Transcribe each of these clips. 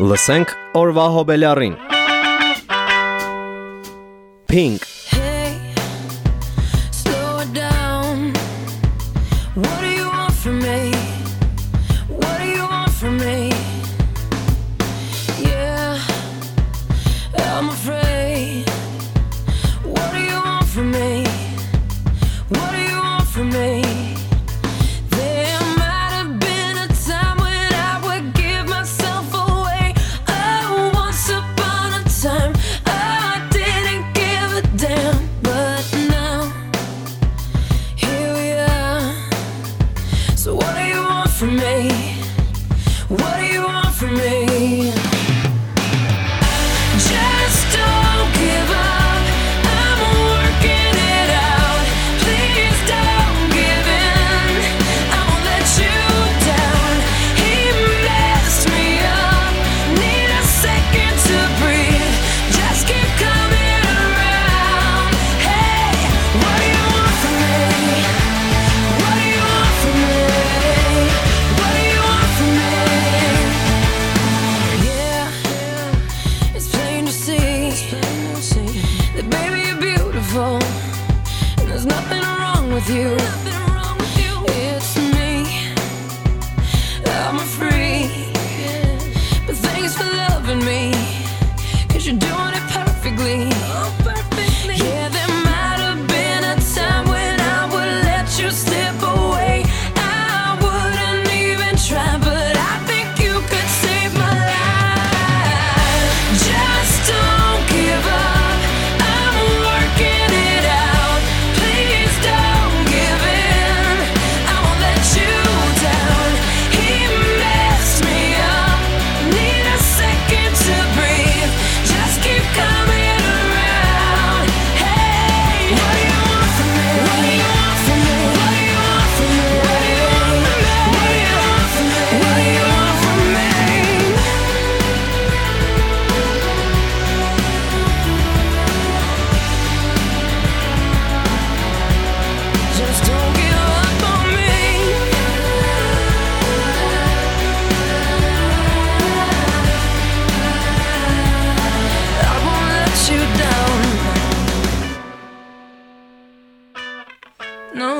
Լսենք օրվա հոբելյարին։ Pink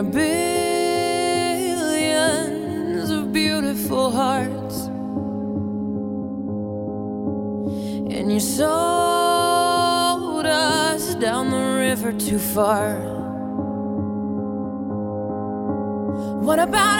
are billions of beautiful hearts, and you sold us down the river too far. What about?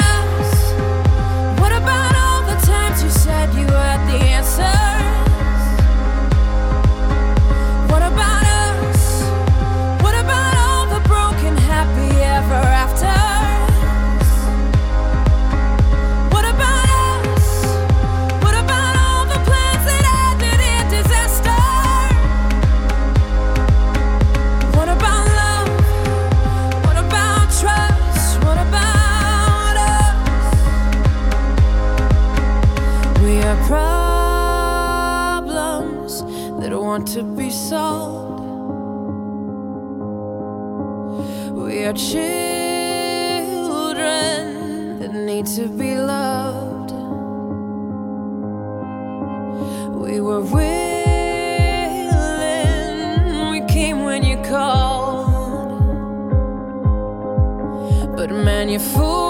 But man, you fooled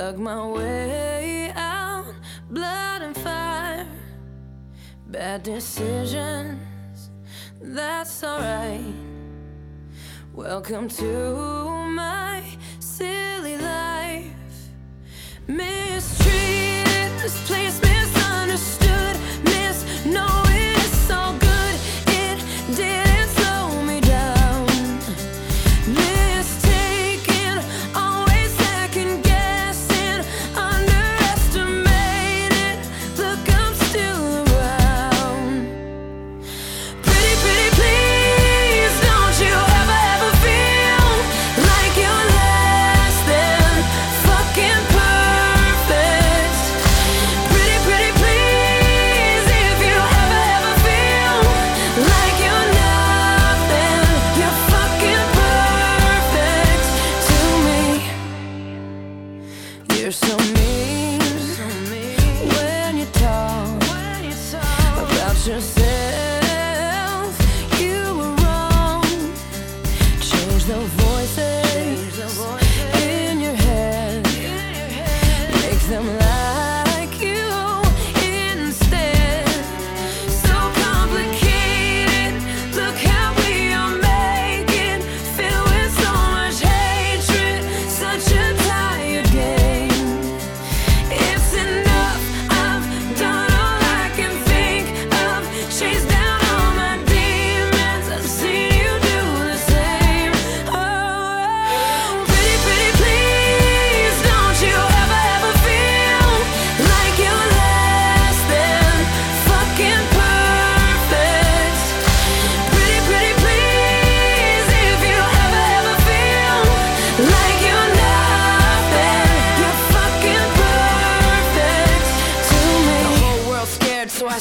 dug my way out, blood and fire, bad decisions, that's alright. Welcome to my silly life, mistreated, misplaced, misunderstood, it's all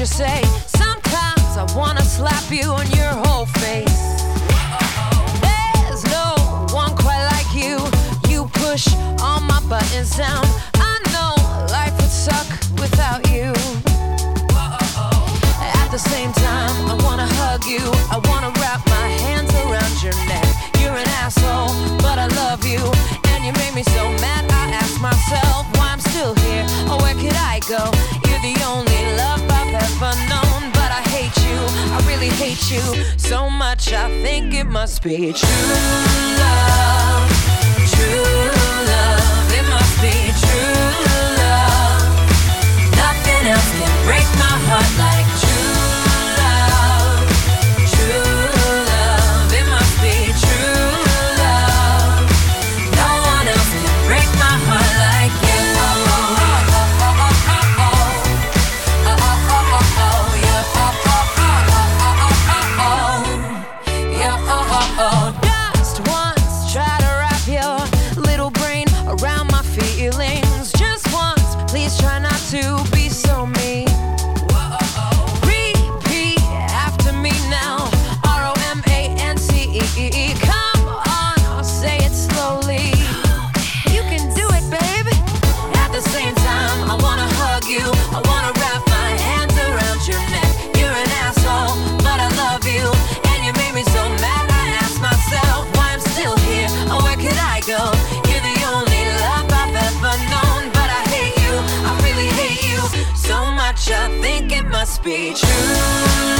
you say. Sometimes I wanna slap you on your whole face. There's no one quite like you. You push all my buttons down. I know life would suck without you. At the same time, I wanna hug you. I wanna wrap my hands around your neck. Much. I think it must be true love. True love, it must be true be